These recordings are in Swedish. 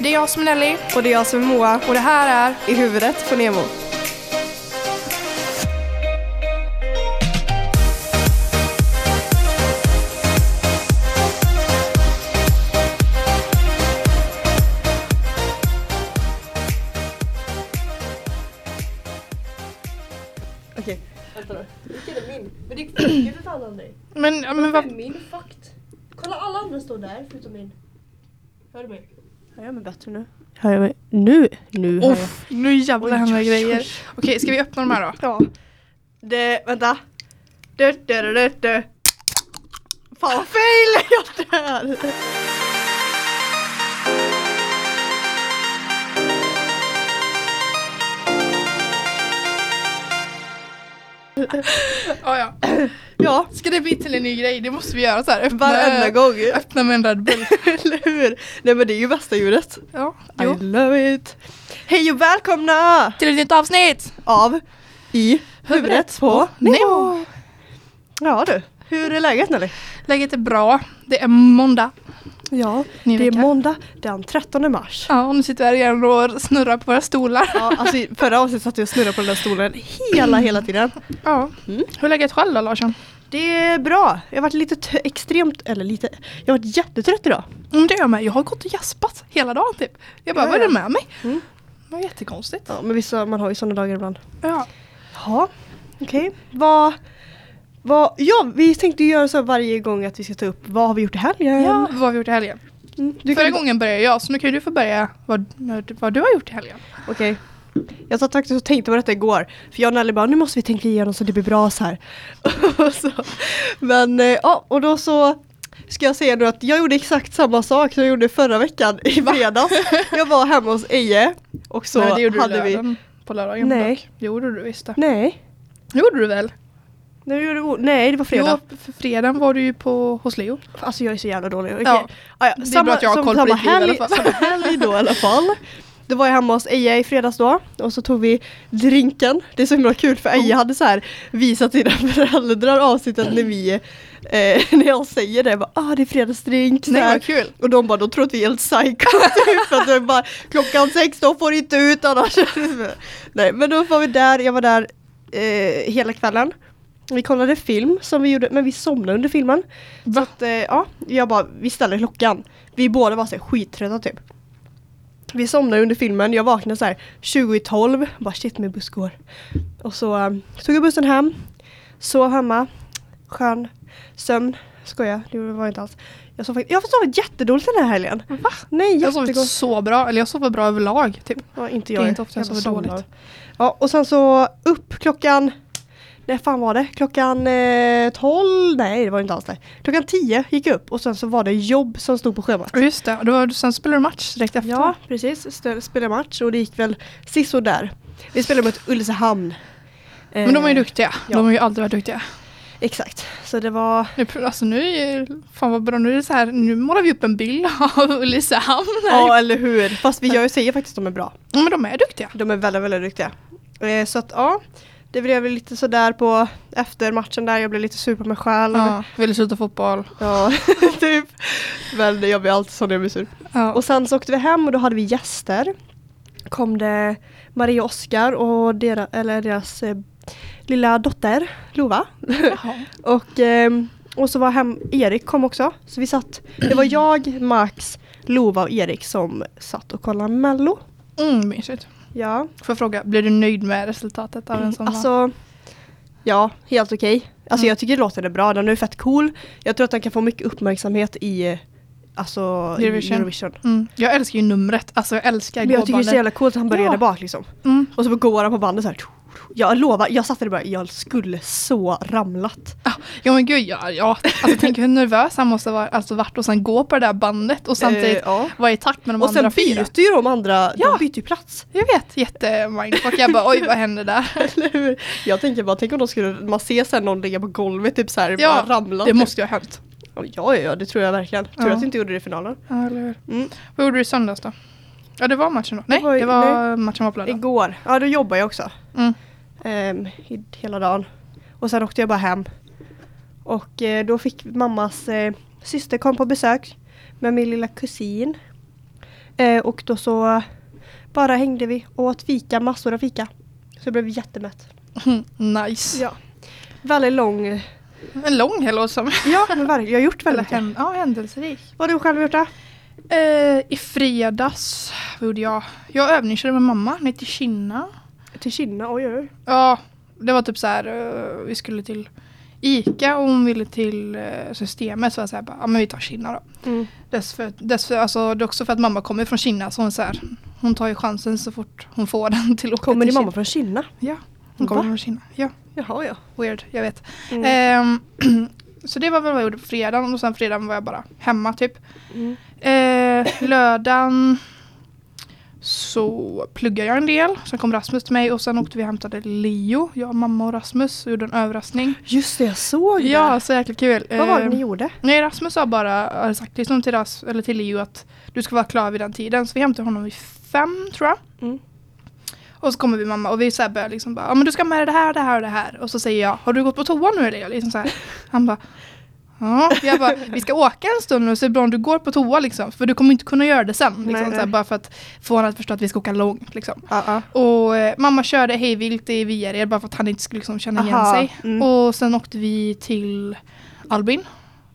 Det är jag som är Nelly Och det är jag som är Moa. och det här är I huvudet på Nemo. Okej, vänta då. Vilken är min? Men det för fan dig. Men, men vad... min fakt? Kolla alla andra står där förutom min. Hör du mig? Hör jag mig bättre nu? Hör jag mig? Nu? Nu hör jag. Uff, nu jävlar händer grejer. Okej, ska vi öppna de här då? Ja. Det, vänta. Du, du, du, du, du. Fan fail jag där. Ja, ja. Ja, Ska det bli till en ny grej? Det måste vi göra så här. Öppna, varenda gång. öppna med en Red Bull. Eller hur? Nej men det är ju bästa ljudet. Ja, I jo. love it. Hej och välkomna Till ett nytt avsnitt! av I huvudet på Nemo. Ja du, hur är läget Nelly? Läget är bra. Det är måndag. Ja, Ny det är vecka. måndag den 13 mars. Ja, och nu sitter vi här igen och snurrar på våra stolar. Ja, alltså i förra avsnittet satt jag och snurrade på den där stolen hela, hela tiden. Ja. Mm. Hur är läget själv då Larsson? Det är bra. Jag har varit lite extremt, eller lite, jag har varit jättetrött idag. Mm, det gör jag med. Jag har gått och jaspat hela dagen typ. Jag bara, Ja, vad är det med mig? Mm. Det var jättekonstigt. Ja, men vissa, man har ju sådana dagar ibland. Ja. Ja, okej. Vad, vad, ja, vi tänkte göra så varje gång att vi ska ta upp vad har vi gjort i helgen? ja. Vad har vi gjort i helgen? Mm, Förra kan- gången började jag, så nu kan du få börja vad, vad du har gjort i helgen. Okej. Jag satt faktiskt och tänkte på detta igår. För jag och Nelly bara, nu måste vi tänka igenom så det blir bra så här. Så, men eh, ja, och då så ska jag säga nu att jag gjorde exakt samma sak som jag gjorde förra veckan i fredags. jag var hemma hos Eje och så Nej, det gjorde hade du vi... lördagen på lördagen Nej. dock. Gjorde du visst det. Nej. Gjorde du väl? Nej, det gjorde- nej, det var fredag. Jo, för fredagen var du ju på, hos Leo. Alltså jag är så jävla dålig. Okej. Ja. Ah, ja. Det är bra att jag har koll på ditt liv i alla fall. samma helg då i alla fall. Då var jag hemma hos Eja i fredags då och så tog vi drinken. Det är så himla kul för Eja hade så här visat sina föräldrar avsnittet när vi eh, när jag säger det, jag bara, ah det är fredagsdrink. Nej vad kul. Och de bara, då tror att vi är helt psycho typ, att det bara, klockan sex då får inte ut annars. Nej men då var vi där, jag var där eh, hela kvällen. Vi kollade film som vi gjorde, men vi somnade under filmen. Så Va? att, eh, ja, jag bara, vi ställer klockan. Vi båda var så här skittrötta typ. Vi somnade under filmen, jag vaknade så här 20 i 12, bara shit min buss går. Och så eh, tog jag bussen hem, sov hemma, skön sömn. Skoja, det var inte alls. Jag sov jag har sovit jättedåligt den här helgen. Va? Nej, Jag har sovit så bra, eller jag sover bra överlag typ. Ja, inte Det jag. är inte ofta jag bara sover dåligt. Ja, och sen så upp klockan när fan var det? Klockan eh, 12? Nej det var inte alls det. Klockan 10 gick jag upp och sen så var det jobb som stod på schemat. Just det, och då, sen spelade du match direkt efter. Ja precis, spelade match och det gick väl siså där. Vi spelade mot Ulricehamn. Men de är ju Eh, duktiga. ja. De har ju aldrig varit duktiga. Exakt, så det var Nu, alltså nu är fan vad bra, nu är det så här, nu målar vi upp en bild av Ulricehamn. Ja eller hur, fast vi gör säger faktiskt att de är bra. Ja, men de är duktiga. De är väldigt väldigt duktiga. Eh, så att ja, det blev lite sådär på efter matchen där, jag blev lite sur på mig själv. Ja, ville sluta fotboll. Ja, typ. Men jag blir alltid så när jag blir sur. Ja. Och sen så åkte vi hem och då hade vi gäster. Kom det Maria och Oskar och deras, eller deras eh, lilla dotter Lova. Och, ehm, och så var hem, Erik kom också. Så vi satt, det var jag, Max, Lova och Erik som satt och kollade Mello. Mm, mysigt. Ja, Får jag fråga, blir du nöjd med resultatet av en sån dag? alltså Ja, helt okej. Alltså Mm. jag tycker låten är bra, den är fett cool. Jag tror att den kan få mycket uppmärksamhet i Alltså Eurovision. Eurovision. Mm. Jag älskar ju numret, alltså jag älskar Men jag tycker det är så jävla coolt att han började Ja. bak liksom. Mm. Och så går han på bandet så här. Jag lovar, jag satte det bara, jag skulle så ramlat. Ah, ja men gud, ja, ja. Alltså, tänk hur nervös han måste vara, alltså, varit och sen gå på det där bandet och samtidigt Eh, ja. vara i takt med de Och sen andra fyra. byter ju de andra, Ja. de byter ju plats. Jag vet, jättemindfuck. Jag bara oj vad hände där? Eller hur? Jag tänker bara, tänk om de skulle, man ser sen någon ligga på golvet typ så här, Ja, bara ramla. Det typ. måste ju ha hänt. Ja, ja, ja, det tror jag verkligen. Tur Ja. att jag inte gjorde det i finalen. Ja, eller hur? Mm. Vad gjorde du i söndags då? Ja det var matchen då? Nej, var ju- det var matchen var på lördag. Igår, ja då jobbade jag också. Mm. I, hela dagen. Och sen åkte jag bara hem. Och eh, då fick mammas eh, syster kom på besök med min lilla kusin. Eh, och då så bara hängde vi och åt fika, massor av fika. Så jag blev jättemätt. nice. Ja. Väldigt lång. En lång helg som Ja, men. Jag har gjort väldigt mycket. ja, händelserik. Vad har du själv gjort då? Eh, I fredags vad gjorde jag? Jag övningskörde med mamma ner till Kina. Till Kina, oj oj. Ja, det var typ så här. eh, vi skulle till Ica och hon ville till eh, systemet. Så jag bara, ja men vi tar Kina då. Mm. Dess för, dess för, alltså, det är också för att mamma kommer från Kina så hon, så här, hon tar ju chansen så fort hon får den till att åka Kommer till din mamma från Kina? Ja, hon kommer Va? från Kina. Ja, Jaha ja. weird, jag vet. Mm. Ehm, så det var väl vad jag gjorde på fredagen och sen fredagen var jag bara hemma typ. Mm. Eh, lördagen så pluggade jag en del. Sen kom Rasmus till mig och sen åkte vi och hämtade Leo, jag, mamma och Rasmus och gjorde en överraskning. Just det, jag såg det. Ja, så jäkla kul. Vad var det Eh, ni gjorde? Nej, Rasmus sa bara, hade sagt liksom till, Ras, eller till Leo att du ska vara klar vid den tiden. Så vi hämtade honom vid fem tror jag. Mm. Och så kommer vi mamma och vi så här börjar liksom bara, ja men du ska med det här, det här och det här. Och så säger jag, har du gått på toa nu eller? Liksom så här. Han bara, ja. Jag bara, vi ska åka en stund nu så är det bra om du går på toa liksom. För du kommer inte kunna göra det sen. Liksom, Nej, här, nej. bara för att få honom att förstå att vi ska åka långt liksom. Ja, ja. Och eh, mamma körde hejvilt i Viared bara för att han inte skulle liksom känna igen Aha, sig. mm. Och sen åkte vi till Albin.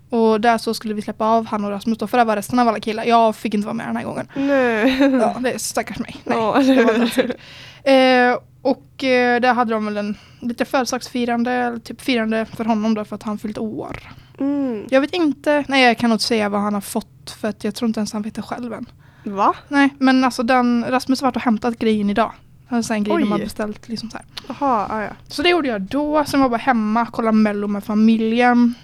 Och där så skulle vi släppa av han och Rasmus då, för där var resten av alla killar. Jag fick inte vara med den här gången. Nej. Ja, det är stackars mig. Nej, Ja, det var eh, och eh, där hade de väl en lite födelsedagsfirande, typ firande för honom då för att han fyllt år. Mm. Jag vet inte, nej jag kan nog inte säga vad han har fått för att jag tror inte ens han vet det själv än. Va? Nej, men alltså den, Rasmus har varit och hämtat grejen idag. Alltså en grej de har Oj. beställt liksom så här. Jaha, ja, ja. Så det gjorde jag då, sen var jag bara hemma, kollade mello med familjen.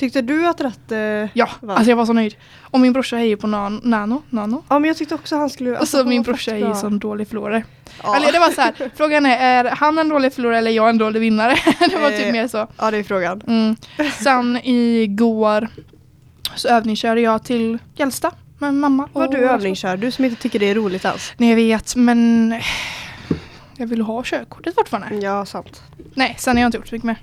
Tyckte du att rätt... Eh... Ja, Va? alltså jag var så nöjd. Och min brorsa är ju på nan- Nano, Nano. Ja men jag tyckte också han skulle... Och alltså, så han min brorsa är ju sån dålig förlorare. Ja. Eller det var så här, frågan är, är han en dålig förlorare eller jag en dålig vinnare? det var typ Eh. mer så. ja det är frågan. Mm. Sen igår så övningskörde jag till Gällsta med mamma. Var och du övningskör? Du som inte tycker det är roligt alls. Nej jag vet men jag vill ha körkortet fortfarande. Ja, sant. Nej sen har jag inte gjort så mycket mer.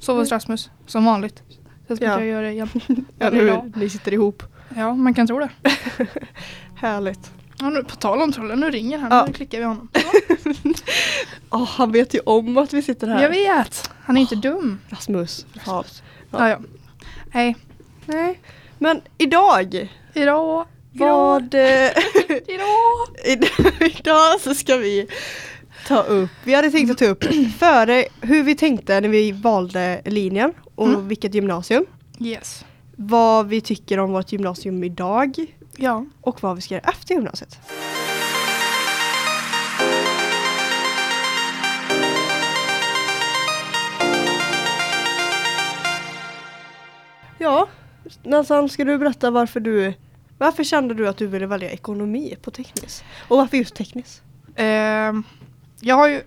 Sov hos. Rasmus som vanligt. Sen ska Ja. jag göra det igen. Ja, nu, ni sitter ihop. Ja man kan tro det. Härligt. Ja, nu, på tal om trollen, nu ringer han. Ja. Nu klickar vi honom. Åh, han vet ju om att vi sitter här. Jag vet. Han är inte dum. Rasmus. fan. Ja. Ja, Nej. Nej. Men idag. Idag. Vad... eh, Idag. Idag, idag så ska vi ta upp, vi hade tänkt att ta upp före hur vi tänkte när vi valde linjen och Mm. vilket gymnasium. Yes. Vad vi tycker om vårt gymnasium idag Ja. och vad vi ska göra efter gymnasiet. Ja, Nathan ska du berätta varför du varför kände du att du ville välja ekonomi på tekniskt? Och varför just tekniskt? Ehm, jag har ju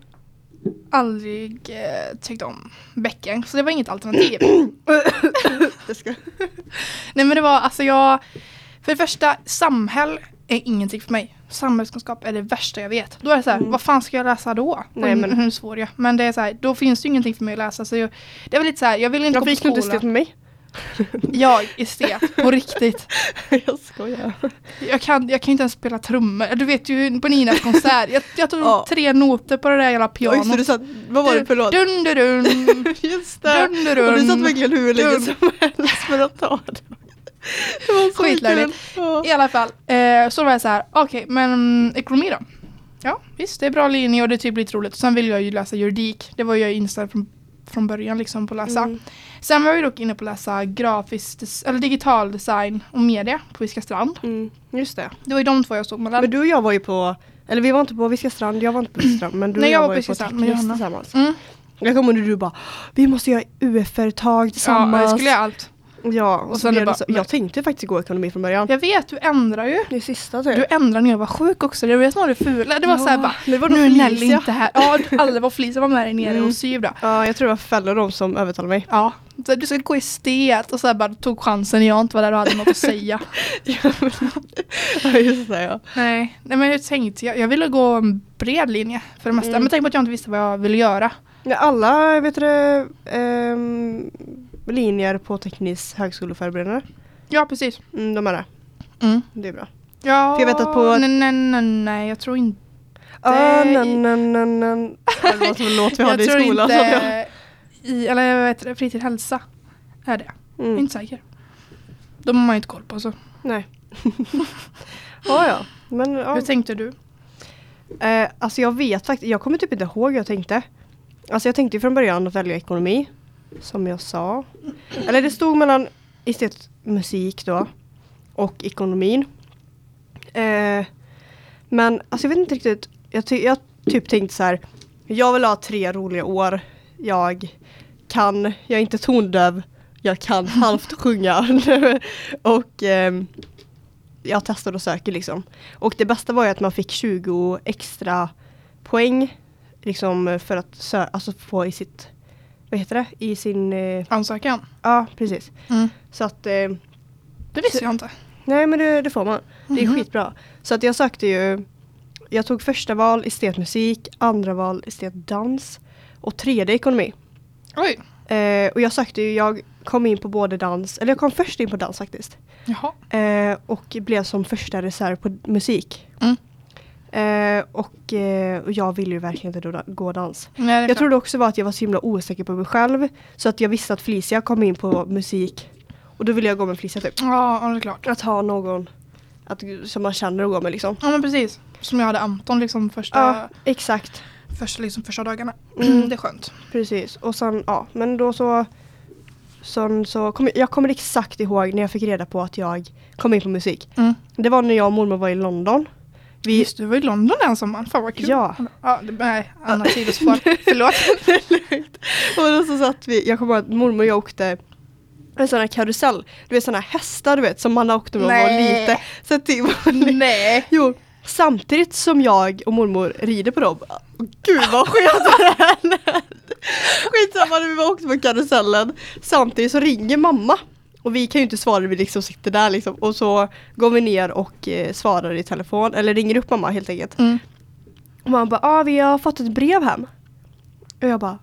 aldrig eh, tyckt om bäcken så det var inget alternativ. Nej men det var alltså jag, för det första samhäll är ingenting för mig. Samhällskunskap är det värsta jag vet. Då är det så här, Mm. vad fan ska jag läsa då? Nej, men- Hur svår jag. Men det är så här, då finns det ju ingenting för mig att läsa. Så jag, det är väl lite så här, jag vill inte Varför gå gick på du inte skolan. estet med mig? Jag estet, på riktigt. jag skojar. Jag kan, jag kan inte ens spela trummor. Du vet ju på Ninas konsert. Jag, jag tog Ja. tre noter på det där jävla Ja, just det, du pianot. satt, vad var det för låt? Dun, dun, dun. Just det! Dun, dun, dun. Och du satt verkligen hur länge som helst med att ta det. Det var så Skitlöjligt. Ja. I alla fall, eh, så var jag så här, okej men mm, ekonomi då? Ja visst, det är bra linje och det är typ lite roligt. Sen vill jag ju läsa juridik. Det var jag inställd från, från början liksom på att läsa. Mm. Sen var ju dock inne på att läsa grafisk, eller digital design och media på Viska strand. Mm, just det. Det var ju de två jag stod mellan. Men du och jag var ju på, eller vi var inte på Viska strand, jag var inte på Viska strand men du Nej, och jag jag var på Viska strand med Johanna. tillsammans. Mm. Jag kommer ihåg när du bara, vi måste göra UF-företag Ja, tillsammans. jag skulle göra allt. Ja, och, sen blev det bara- så, jag tänkte faktiskt gå ekonomi från början. Jag vet, du ändrar ju. Det sista typ. Du ändrade när jag var sjuk också. Det var det som var det fula. Det var Ja, så här bara, det var nu är Nelly inte här. Ja, alla var Felicia var med dig nere Mm. och syv då. Ja, jag tror det var Fälla de som övertalade mig. Ja, så du ska gå i stet och så här bara tog chansen när jag inte var där och hade något att säga. ja, just det ja. Nej, nej men jag tänkte, jag, jag ville gå en bred linje för det mesta. Mm. Men tänk på att jag inte visste vad jag ville göra. Ja, alla vet du, ehm, linjer på teknisk högskoleförberedande. Ja, precis. Mm, de är det. Mm. Det är bra. Ja, För jag vet att på- Nej, nej, nej, nej, jag tror inte. I- nan, nan, nan, nan. Det låter låt vi hade i jag tror skolan. inte i, eller vad heter det, fritid hälsa är det. Jag är Mm. inte säker. De har man ju inte koll på så. Nej. ja, ja. Men ja. Hur tänkte du? Eh, alltså jag vet faktiskt, jag kommer typ inte ihåg hur jag tänkte. Alltså jag tänkte ju från början att välja ekonomi. Som jag sa. Eller det stod mellan estet musik då. Och ekonomin. Eh, men alltså jag vet inte riktigt. Jag, ty- jag typ tänkte så här. Jag vill ha tre roliga år. Jag kan, jag är inte tondöv. Jag kan halvt sjunga. och ehm, jag testar och söker liksom. Och det bästa var ju att man fick 20 extra poäng liksom för att alltså få i sitt, vad heter det, i sin, eh, Ansökan? ja precis. Mm. Så att, eh, Det visste jag inte. nej men det, det får man. Det är Mhm. skitbra. Så att jag sökte ju, jag tog första val estetmusik, andra val estetdans och tredje ekonomi. Oj. Eh, och jag sökte ju, jag kom in på både dans, eller jag kom först in på dans faktiskt. Jaha. Eh, och blev som första reserv på musik. Mm. Eh, och, eh, och jag ville ju verkligen inte gå dans. Nej, Jag klart. trodde också var att jag var så himla osäker på mig själv. Så att jag visste att Felicia kom in på musik. Och då ville jag gå med Felicia typ. Ja, det är klart. Att ha någon att, som man känner att gå med liksom. Ja men precis. Som jag hade Anton liksom första, Ja, exakt. första, liksom, första dagarna. Mm. det är skönt. Precis. Och sen, ja, men då så... Sen så kom, jag kommer exakt ihåg när jag fick reda på att jag kom in på musik. Mm. Det var när jag och mormor var i London. Vi, Just du var i London den sommaren. Fan vad kul. Ja. ja det, nej, annat sidospår. Förlåt. och då så satt vi, jag kommer ihåg att mormor och jag åkte en sån här karusell. Du vet såna här hästar du vet som man åkte när man var lite. Så var, nej. jo, samtidigt som jag och mormor rider på dem. Gud vad sket det här. Skitsamma när vi var åkte på karusellen. Samtidigt så ringer mamma. Och vi kan ju inte svara vi liksom sitter där liksom. Och så går vi ner och eh, svarar i telefon. Eller ringer upp mamma helt enkelt. Mm. Och man bara, ah, vi har fått ett brev hem. Och jag bara,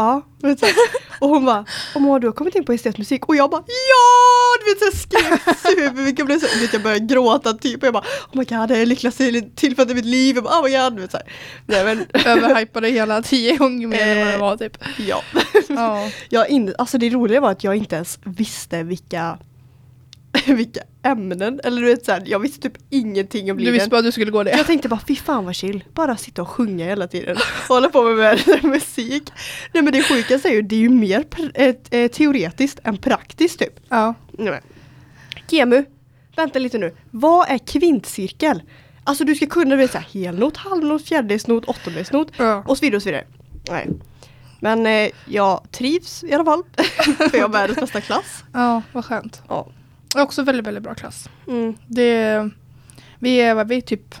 ja. Vet. Och hon bara, oh, Moa, du har kommit in på estetmusik. Och jag bara, ja! Du vet så jag skrek supermycket. Blev så, vet, jag började gråta typ. Och jag bara, oh my god, det är lyckligaste tillfället i mitt liv. Jag bara, oh my god. Du vet, så här. Nej, men, Överhypade hela tio gånger mer än vad det var typ. ja. Ja. Jag in, alltså det roliga var att jag inte ens visste vilka vilka ämnen, eller du vet såhär, jag visste typ ingenting om Du linjen. visste bara att du skulle gå det. Jag tänkte bara fy fan vad chill, bara sitta och sjunga hela tiden. Och hålla på med, med musik. Nej men det sjukaste är ju, det är ju mer eh, teoretiskt än praktiskt typ. Ja. Nej. Gemu, vänta lite nu. Vad är kvintcirkel? Alltså du ska kunna du vet, så här, helnot, halvnot, fjärdedelsnot, åttondelsnot ja. och så vidare och så vidare. Nej. Men eh, jag trivs i alla fall. För jag har världens bästa klass. Ja, vad skönt. Ja. Det är också väldigt, väldigt bra klass. Mm. Det, vi är, vi är typ,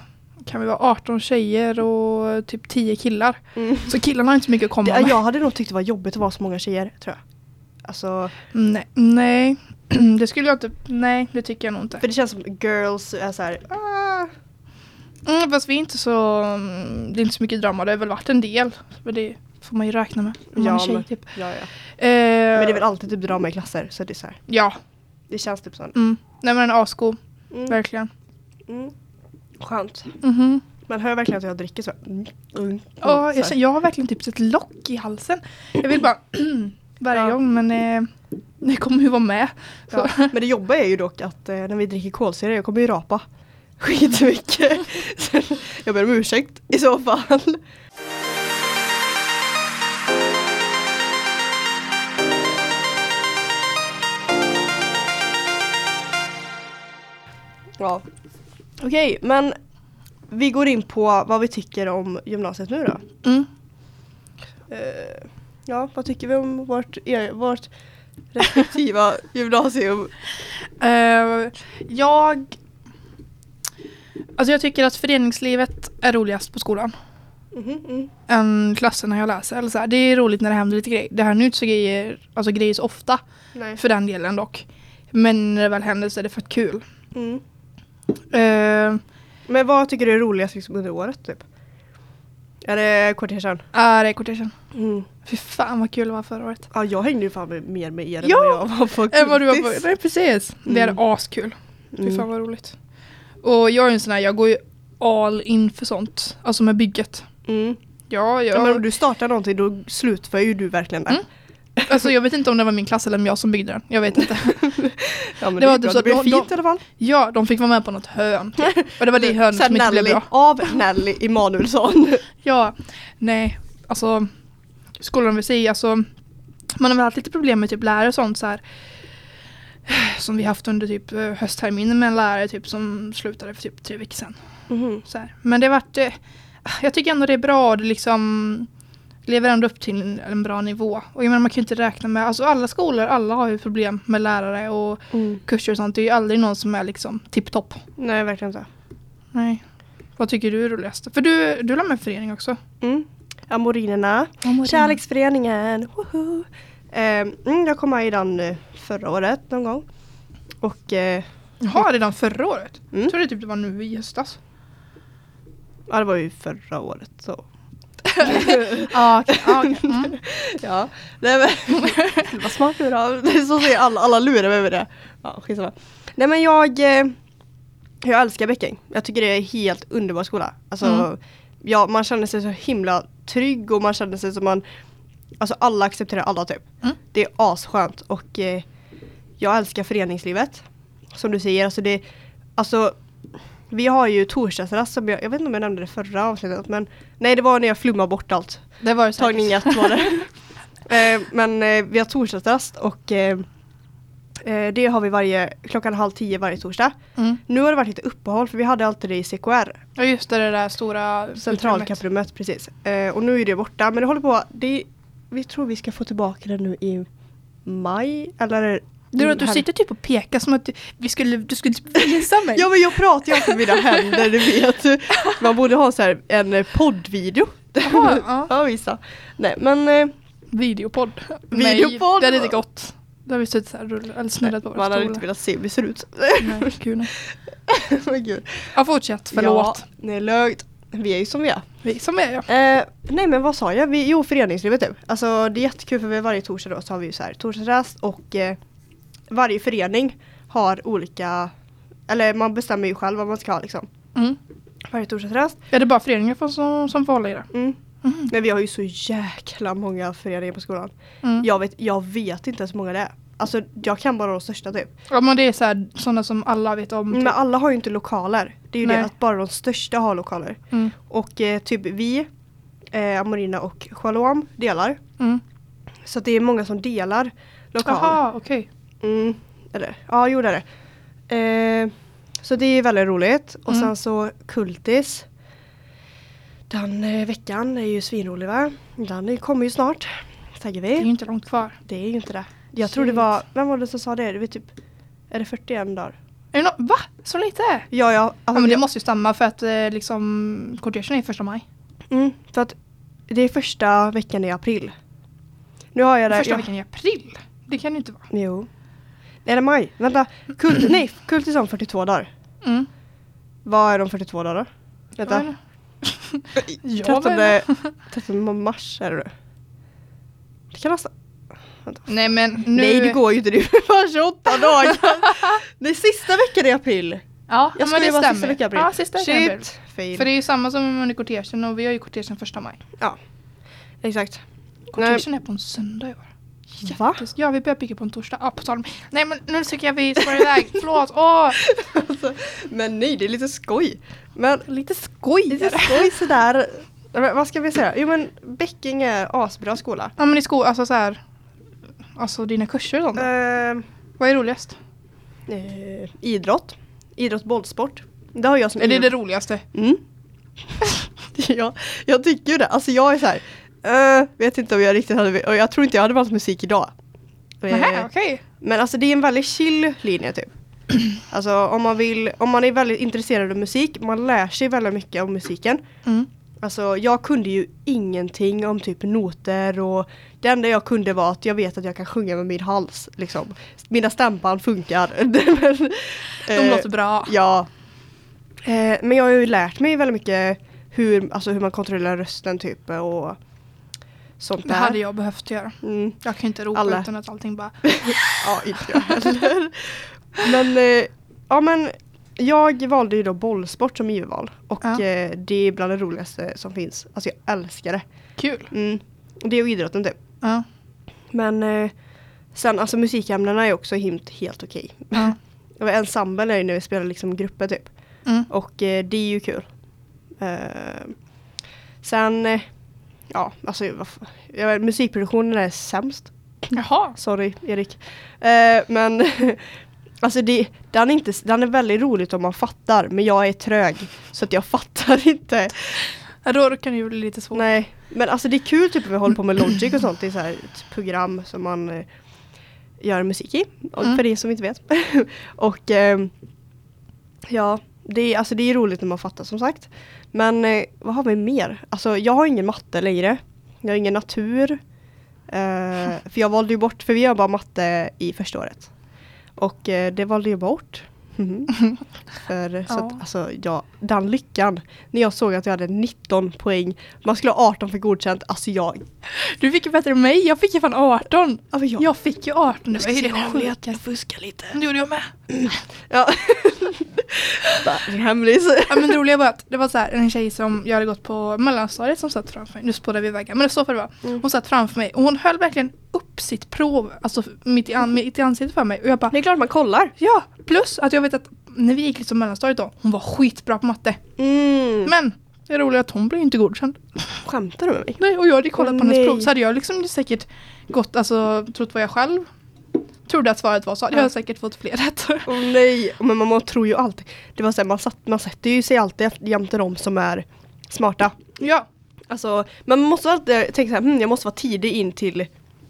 kan vi vara 18 tjejer och typ 10 killar. Mm. Så killarna har inte så mycket att komma Det, med. jag hade nog tyckt det var jobbigt att vara så många tjejer, tror jag. Alltså, Nej, nej. det skulle jag inte, nej det tycker jag nog inte. för det känns som girls är så här, ah. Mm, fast vi är inte så, mm, det är inte så mycket drama, det har väl varit en del. Men det får man ju räkna med. Om man Ja, är tjej men- typ. Ja, ja. Eh, Men det är väl alltid typ drama i klasser, så det är så här. Ja, Det känns typ så. mm. nej men en asgo, Mm. verkligen. Mm. Skönt. Mhm. Man hör verkligen att jag dricker så. Mm. Mm. Så jag, känner, jag har verkligen typ ett lock i halsen. Jag vill bara varje Ja. gång men eh, det kommer ju vara med. Ja. Men det jobbiga är ju dock att eh, när vi dricker kolsyra, jag kommer ju rapa skitmycket. Jag ber om ursäkt i så fall. Ja. Okej, men vi går in på vad vi tycker om gymnasiet nu då. Mm. Eh, ja, vad tycker vi om vårt, er, vårt respektiva gymnasium? Eh, jag Alltså jag tycker att föreningslivet är roligast på skolan. Mhm, mm. Än klasserna jag läser. Eller så här. Det är roligt när det händer lite grejer. Det här är inte så grejer, alltså grejer så ofta. Nej. För den delen dock. Men när det väl händer så är det fett kul. Mm. Uh, Men vad tycker du är roligast liksom under året typ? Är det kortegen? är det kortegen? Mm. Fy fan vad kul det var förra året. Ja, jag hängde ju fan med, mer med er Ja! än vad jag var på Än vad du var på, nej precis. Det är Mm. askul. Fy Mm. fan vad roligt. Och jag är en sån här, jag går ju all in för sånt. Alltså med bygget. Mm. Ja, Ja, men om du startar någonting då slutför ju du verkligen det. Mm. Alltså jag vet inte om det var min klass eller om jag som byggde den. Jag vet inte. Ja Det det, var typ så det blev att fint i alla fall. Ja, de fick vara med på något hörn. Typ. Och det var det hörnet som inte blev bra. av Nelly Emanuelsson. Ja, nej, alltså skolan vill säga, alltså man har väl haft lite problem med typ lärare och sånt så här. Som vi haft under typ eh, höstterminen med en lärare typ som slutade för typ tre veckor sedan. Mhm. Så här. Men det har varit, eh, jag tycker ändå det är bra, det liksom lever ändå upp till en, en bra nivå. Och jag menar man kan ju inte räkna med, alltså alla skolor, alla har ju problem med lärare och Mm. kurser och sånt. Det är ju aldrig någon som är liksom tipptopp. Nej verkligen inte. Nej. Vad tycker du är roligast? För du, du la med förening också. Mm. Amorinerna. Kärleksföreningen. Woho! Eh, mm, jag kom med i den eh, förra året någon gång. Och eh, Jaha, redan förra året? Mm. Jag trodde typ det var nu i höstas. ja, det var ju förra året så. Ja, okej. ja, okej. Mm. Ja, nej men vad då. Det är Så säger alla, alla lurar mig med det. Ja, skitsamma. Nej men jag, eh, jag älskar Bäcking. Jag tycker det är en helt underbar skola. Alltså, Mm. ja, man känner sig så himla trygg och man känner sig som man, alltså alla accepterar alla typ. Mm. Det är asskönt och eh, jag älskar föreningslivet. Som du säger, alltså det, alltså vi har ju torsdagsrast som jag, jag vet inte om jag nämnde det förra avsnittet men nej det var när jag flummade bort allt. Det var det säkert. Tagning ett var det. eh, men eh, vi har torsdagsrast och eh, det har vi varje, klockan halv tio varje torsdag. Mm. Nu har det varit lite uppehåll för vi hade alltid det i CKR, Ja just det, det där stora centralkapprummet precis. Och nu är det borta men det håller på, det, vi tror vi ska få tillbaka det nu i maj eller Du, du sitter typ och pekar som att du, vi skulle, du skulle typ visa mig. Ja men jag pratar ju alltid med mina händer, du vet. Man borde ha så här en eh, poddvideo. Jaha, ja. ja vissa. Nej men eh, Videopodd. Videopodd. Nej, det hade inte gått. Då har vi suttit så här rull- eller snurrat på våra man hade inte velat se hur vi ser ut. Nej, gud, nej. Men gud. Ja, fortsätt. Förlåt. Ja, det är lugnt. Vi är ju som vi är. Vi som är ja. Eh, nej men vad sa jag? Vi, jo föreningslivet typ. Alltså det är jättekul för vi varje torsdag då så har vi ju så här torsdagsrast och eh, varje förening har olika, eller man bestämmer ju själv vad man ska ha liksom. Mm. Varje torsdagsrast. Är det bara föreningar för- som, som får hålla i det? Mm. Mm. Men vi har ju så jäkla många föreningar på skolan. Mm. Jag, vet, jag vet inte ens hur många det är. Alltså jag kan bara de största typ. Ja men det är så här, sådana som alla vet om. Men Typ. alla har ju inte lokaler. Det är ju Nej. det att bara de största har lokaler. Mm. Och eh, typ vi, eh, Amorina och Shalom delar. Mm. Så det är många som delar lokal. Jaha, okej. Mm, eller, ja, jo det är det. Eh, så det är väldigt roligt. Och Mm. sen så Kultis. Den eh, veckan är ju svinrolig va? Den kommer ju snart. Tänker Det är ju vi. inte långt kvar. Det är ju inte det. Jag tror det Shit. var, vem var det som sa det? Det var typ, är det 41 dagar? Är det nå- va? Så lite? Ja, ja. Ja Alltså, men det jag- måste ju stämma för att eh, liksom kortegen är första maj. mm, för att det är första veckan i april. Nu har jag det. Första jag, veckan i april? Det kan det inte vara. Jo. Är det maj? Vänta. Kult, nej, Kultis om 42 dagar. Mm. Vad är de 42 dagar då? Vänta. Ja, Ja, vad 13, är 13 mars är det nu. Det kan nästan... Nej men nu... Nej det går ju inte, det är bara 28 dagar. Det är sista veckan i april. Ja, Jag men det stämmer. sista veckan i april. Ja, sista veckan april. Shit, fail. För det är ju samma som under kortegen och vi har ju kortegen första maj. Exakt. Kortegen är på en söndag i år. Va? Jättes- Ja, vi börjar bygga på en torsdag. Ja, på tal om... Nej men nu tycker jag vi spårar iväg. Förlåt. Åh, Alltså, men nej, det är lite skoj. Men lite skoj. lite skoj sådär. Men Vad ska vi säga? Jo men Bäcking är asbra skola. Ja men i skolan, alltså så här. Alltså dina kurser och sånt. Eh, Vad är roligast? eh, idrott. Idrott, bollsport. Det har jag som Är det det roligaste? Mm. ja, jag tycker ju det. Alltså jag är så här. Eh, vet inte om jag riktigt hade, och jag tror inte jag hade valt musik idag. Eh, Nähä, okej. Men alltså det är en väldigt chill linje typ. Alltså om man vill, om man är väldigt intresserad av musik, man lär sig väldigt mycket om musiken. Mm. Alltså jag kunde ju ingenting om typ noter och det enda jag kunde var att jag vet att jag kan sjunga med min hals liksom. Mina stämband funkar. Men, De eh, låter bra. Ja. Eh, men jag har ju lärt mig väldigt mycket hur, alltså hur man kontrollerar rösten typ och sånt Det där. hade jag behövt göra. Mm. Jag kan inte ropa Alla. utan att allting bara... Ja, inte jag heller. men, eh, ja men Jag valde ju då bollsport som UV-val och Ja. eh, det är bland det roligaste som finns. Alltså jag älskar det. Kul. Mm. Det och idrotten typ. Ja. Men eh, sen alltså musikämnena är också helt, helt okej. Ja. Det var ensemble är ju när vi spelar liksom grupper typ. Mm. Och eh, det är ju kul. Eh, sen, eh, ja alltså jag musikproduktionen är sämst. Jaha. Sorry Erik. Eh, men alltså det, den, är inte, den är väldigt roligt om man fattar men jag är trög så att jag fattar inte. Ja, då kan det ju bli lite svårt. Nej, men alltså det är kul typ att vi håller på med Logic och sånt. Det är så här ett program som man eh, gör musik i. Och Mm. För er som inte vet. och ehm, ja, det är, alltså det är roligt när man fattar som sagt. Men eh, vad har vi mer? Alltså jag har ingen matte längre. Jag har ingen natur. Eh, för jag valde ju bort, för vi har bara matte i första året. Och eh, det valde jag bort. Mhm. För så Ja. att, alltså, ja, den lyckan. När jag såg att jag hade 19 poäng. Man skulle ha 18 för godkänt. Alltså jag... Du fick ju bättre än mig. Jag fick ju fan 18. Alltså jag, Jag fick ju 18. Det var ju det sjukaste. jag fuskar lite. Det gjorde jag med. Ja. Det är hemlis. Ja, men det roliga var att det var så här, en tjej som jag hade gått på mellanstadiet som satt framför mig. Nu spårar vi iväg men det står för det var. Mm. Hon satt framför mig och hon höll verkligen upp sitt prov, alltså mitt i, an, mitt i ansiktet för mig. Och jag bara, Det är klart man kollar. ja! Plus att jag vet att när vi gick liksom mellanstadiet då, hon var skitbra på matte. Mm. Men det roliga är att hon blev inte godkänd. Skämtar du med mig? Nej, och jag hade kollat Åh, på hennes nej. prov så hade jag liksom säkert gått, alltså trott vad jag själv trodde att svaret var så jag säkert fått fler rätt. Åh nej, men man, tror ju alltid. Det var så här, man, satt, man sätter ju sig alltid jämte de som är smarta. ja, Alltså, men man måste alltid tänka så här, hm, jag måste vara tidig in till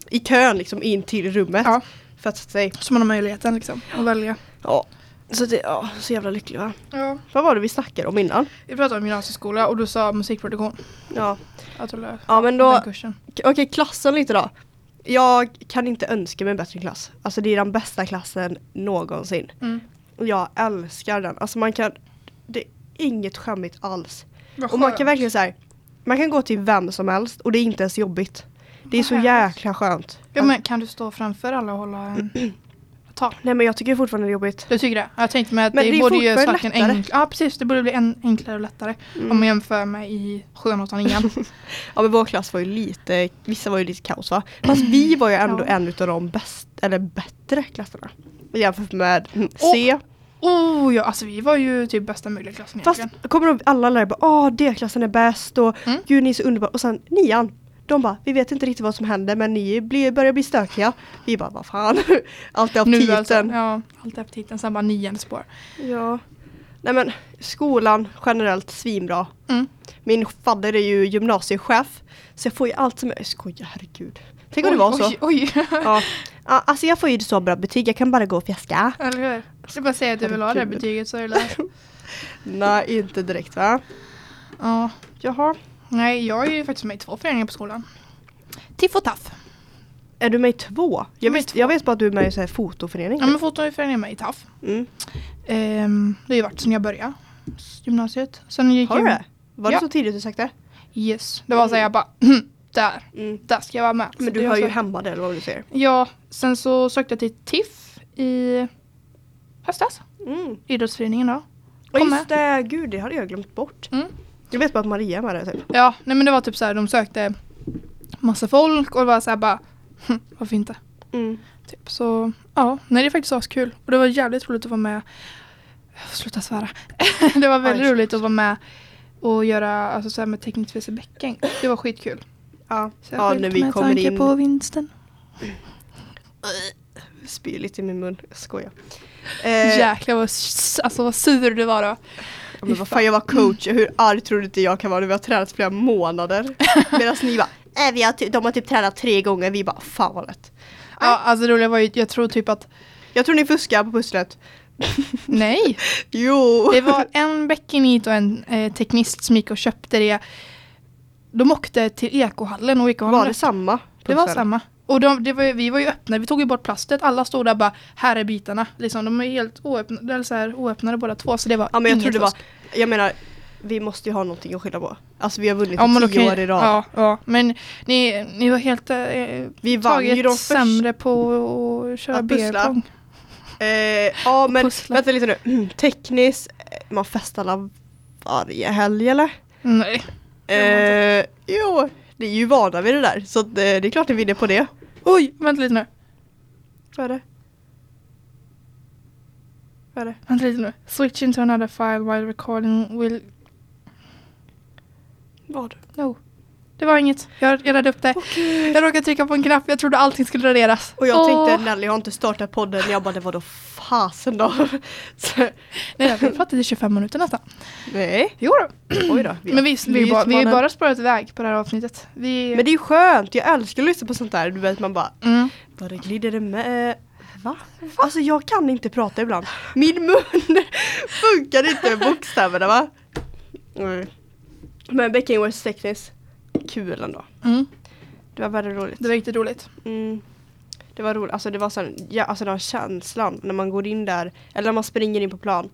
i kön liksom in till rummet. ja, För att sätta sig. så man har möjligheten liksom att välja. Ja. Så det, ja, så jävla lycklig va? Ja. Vad var det vi snackade om innan? Vi pratade om gymnasieskola och du sa musikproduktion. Ja, tror det ja men då, Okej, klassen lite då. Jag kan inte önska mig en bättre klass. Alltså det är den bästa klassen någonsin. Mm. Jag älskar den. Alltså man kan, det är inget skämmigt alls. Och man kan verkligen säga, man kan gå till vem som helst och det är inte ens jobbigt. Det är så jäkla skönt. Ja men kan du stå framför alla och hålla en tal? Nej men jag tycker fortfarande det är jobbigt. Du tycker det? Jag tänkte mig att Men det, det borde ju saken enklare. Ja precis, det borde bli en, enklare och lättare. Om man jämför med i sjuan, åttan, nian. Ja men vår klass var ju lite, vissa var ju lite kaos va? Fast vi var ju ändå Ja. en utav de bäst, eller bättre klasserna. Jämfört med mm, C. oh ja, alltså vi var ju typ bästa möjliga klassen Fast egentligen. kommer de alla lärare bara åh D-klassen är bäst och Mm. gud ni är så underbara och sen nian de bara, vi vet inte riktigt vad som händer men ni blir, börjar bli stökiga. Vi bara, vad fan. Allt är Nu titeln. alltså, ja, allt är på titeln, sen bara nionde spår. Ja. Nej men skolan generellt svinbra. Mm. Min fadder är ju gymnasiechef. Så jag får ju allt som jag skojar, herregud. Tänk om det var så. Oj, oj. Ja. Alltså jag får ju så bra betyg, jag kan bara gå och fjäska. Eller hur? Jag ska bara säga att du vill ha det betyget så är det. Nej, inte direkt va? Ja. Jaha. Nej, jag är ju faktiskt med i två föreningar på skolan. Tiff och Taff. Är du med i två? Jag med i vet, två. jag vet bara att du är med i så här fotoförening. Ja men fotoföreningen är med i Taff. Mm. Ehm, det har ju varit sedan jag började gymnasiet. Sen gick Har du jag- det? Var Ja. det så tidigt du sagt det? Yes. Det var så här, jag bara, där, Mm. där ska jag vara med. Men Så du var ju hemma det eller vad du säger. Ja, sen så sökte jag till TIFF i höstas. Mm. Idrottsföreningen då. Kom just det, gud det hade jag glömt bort. Mm. Jag vet bara att Maria är med där typ. Ja, nej men det var typ så här, de sökte massa folk och det var så här bara, hm, varför inte? Mm. Typ. Så ja, nej det är faktiskt kul Och det var jävligt roligt att vara med. Jag får Sluta svära. det var väldigt Oj. roligt att vara med och göra alltså, så här med tekniskt WC bäcken. Det var skitkul. Ja, ja när vi kommer in. på vinsten. Spyr lite i min mun, jag skojar. Eh, Jäklar vad, alltså, vad sur du var då. Men vad fan jag var coach, hur arg tror du inte jag kan vara när vi har tränat flera månader? Medan ni bara, äh, vi har de har typ tränat tre gånger, vi bara fan vad lätt. Ja, alltså det roliga var ju, jag tror typ att, Jag tror ni fuskar på pusslet. nej. Jo! Det var en bäckenit och en eh, teknist som gick och köpte det. De åkte till ekohallen och ekohallen Var det samma? Det var pussel? samma. Och de, det var, vi var ju öppna, vi tog ju bort plastet. Alla stod där bara, här är bitarna. Liksom, de är helt oöppnade, eller så här, oöppnade båda två. Så det var Ja men jag tror det var, jag menar, vi måste ju ha någonting att skylla på. Alltså vi har vunnit Ja, tio ju- år i rad. Ja, ja, men ni, ni var helt eh, Vi vann ju de sämre på att köra Att beerpong. Eh, ja men pussla. vänta lite nu. Mm, tekniskt, eh, man festar alla varje helg eller? Nej. Eh, jo, det är ju vana vid det där så att, eh, det är klart ni vinner på det. Oj, vänta lite nu. Vad är det? Vad är det? Vänta lite nu. Switch into another file while recording will... Vad? No. Det var inget. Jag, jag räddade upp det. Jag råkade trycka på en knapp. Jag trodde allting skulle raderas. Och jag Åh. tänkte Nelly har inte startat podden, jag bara det var då fasen då. Så, Nej, vi pratat i 25 minuter nästan. nej, Jo då. oj då. Men vi, vi, är vi, bara, vi utmanade. bara spårat iväg på det här avsnittet. Vi... Men det är ju skönt, jag älskar att lyssna på sånt där. Du vet man bara, Mm. bara glider det med. Va? Alltså jag kan inte prata ibland. Min mun funkar inte med bokstäverna va? Mm. Men Becking was tekniskt kul ändå. Mm. Det var väldigt roligt. Det var riktigt roligt. Mm. Det var roligt, alltså det var sån, ja, alltså den känslan när man går in där, eller när man springer in på plan.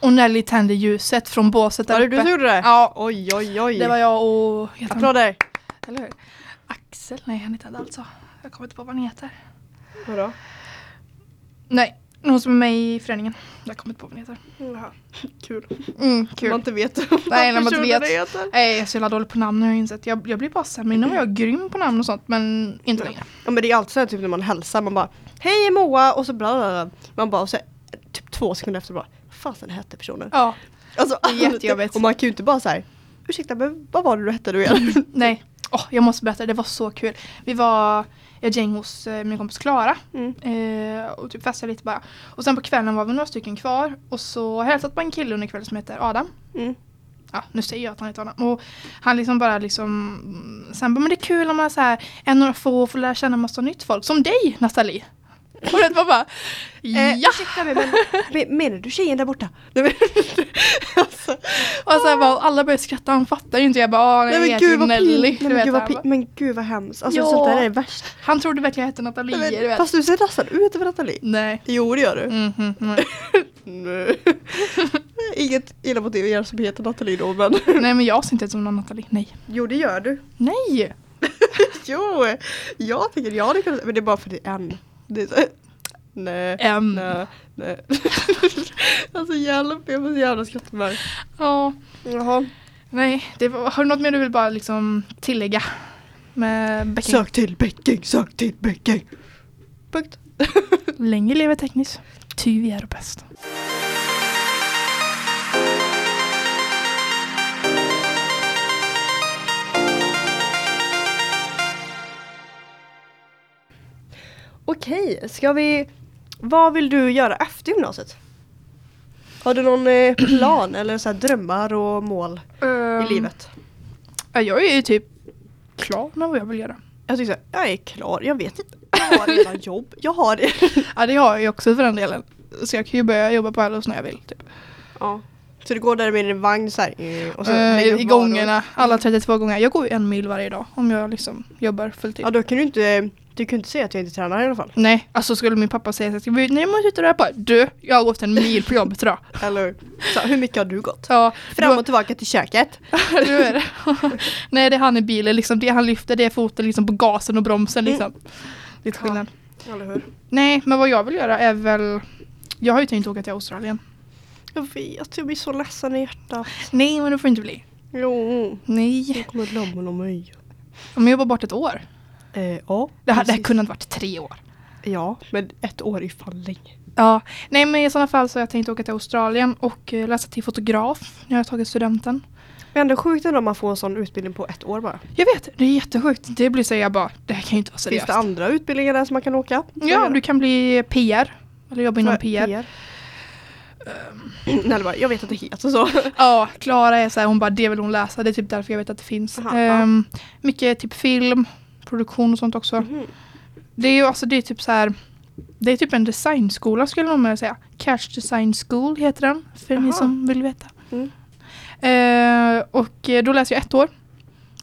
Och Nelly tände ljuset från båset där Var det uppe. du som gjorde det? Ja. Oj oj oj. Det var jag och... heter han- Applåder. Eller hur? Axel? Nej, han heter inte alltså. Jag kommer inte på vad han heter. Vadå? Nej, någon som är med i föreningen. Jag kommer inte på vad han heter. Jaha. Kul. Mm, Man kul. inte vet Nej, när man inte vet. heter. Nej, jag är så jävla dålig på namn har jag insett. Jag, jag blir bara sämre. Innan var jag grym på namn och sånt, men inte längre. Ja men det är alltid så här, typ när man hälsar, man bara Hej Moa och så bla bla bla. Man bara och så typ två sekunder efter bara Vad fasen hette personen? Ja, Alltså, Det är jättejobbigt. Och man kan ju inte bara så här Ursäkta men vad var det du hette du igen? nej. Åh, jag måste berätta, det var så kul. Vi var ett gäng hos eh, min kompis Klara Mm. eh, och typ festade lite bara. Och sen på kvällen var vi några stycken kvar och så hälsat på en kille under kvällen som heter Adam. Mm. ja, nu säger jag att han heter Adam. Och han liksom bara liksom, mm, sen bara, men det är kul om man så här, en några få får lära känna massa nytt folk. Som dig Nathalie. Och det var bara, Eh, ja! Ursäkta mig men, men menar du tjejen där borta? Nej, alltså, Och så här bara, och alla började skratta, han fattar ju inte. Jag bara, "Ah, nej, nej, men, gud vad Nelly. nej, men, vet, gud vad men gud hemskt. Alltså Ja. sånt där är det värsta. han trodde verkligen jag hette Nathalie. Nej, du vet. fast du ser nästan ut över Nathalie. Nej. Jo det gör du. Mm, mm, mm. Nej. Inget illa mot er som heter Nathalie då men nej men jag ser inte ut som någon Nathalie. Nej. Jo det gör du. Nej! Jo, jag tycker jag hade kunnat, men det är bara för det är en. Det är så, nej, Em. nej, nej. alltså hjälp, jag får så jävla skrattmärk. Ja. Jaha. Nej, det var, har du något mer du vill bara liksom tillägga? Med bäcken? Sök till bäcking, sök till bäcking. Punkt. Länge lever tekniskt. Ty vi är bäst. Okej, ska vi, vad vill du göra efter gymnasiet? Har du någon eh, plan eller så här drömmar och mål i livet? Ja, jag är ju typ klar med vad jag vill göra. Jag tycker så här, jag är klar, jag vet inte. Jag har redan jobb, jag har det. Ja, det har jag ju också för den delen. Så jag kan ju börja jobba på Ellos när jag vill. Typ. Ja. Så du går där med din vagn så här, eh, och så upp I gångerna, alla 32 gånger. Jag går ju en mil varje dag om jag liksom jobbar fulltid. Ja då kan du inte, du kan inte säga att jag inte tränar i alla fall. Nej, alltså skulle min pappa säga så ska vi, nej men sitter du här på? Du, jag har gått en mil på jobbet idag. Eller så, hur mycket har du gått? Ja, Fram och tillbaka till köket. du är det. nej, det är han i bilen, liksom, det han lyfter det är foten liksom på gasen och bromsen liksom. Lite skillnad. Eller hur? Nej, men vad jag vill göra är väl, jag har ju tänkt åka till Australien. Jag vet, jag blir så ledsen i hjärtat. Nej, men det får inte bli. Jo, Nej, jag kommer glömma om mig. om jag jobbar bort ett år. Eh, ja, Det hade precis. kunnat varit tre år. Ja, men ett år är fan länge. Ja, nej men i sådana fall så har jag tänkt åka till Australien och eh, läsa till fotograf när jag har tagit studenten. Men ändå sjukt ändå om man får en sån utbildning på ett år bara. Jag vet, det är jättesjukt. Det blir så jag bara, det här kan ju inte vara Finns seriöst. det andra utbildningar där som man kan åka? Ja, du kan bli PR. Eller jobba inom PR. Nej, det bara, jag vet att det heter så. Ja, Klara är så här, hon bara, det vill hon läsa. Det är typ därför jag vet att det finns. Aha, Ehm, mycket typ film, produktion och sånt också. Mhm. Det är ju alltså, det är typ så här, det är typ en designskola skulle någon vilja säga. Cash Design School heter den, för ni Aha. som vill veta. Mm. Eh, och eh, då läser jag ett år.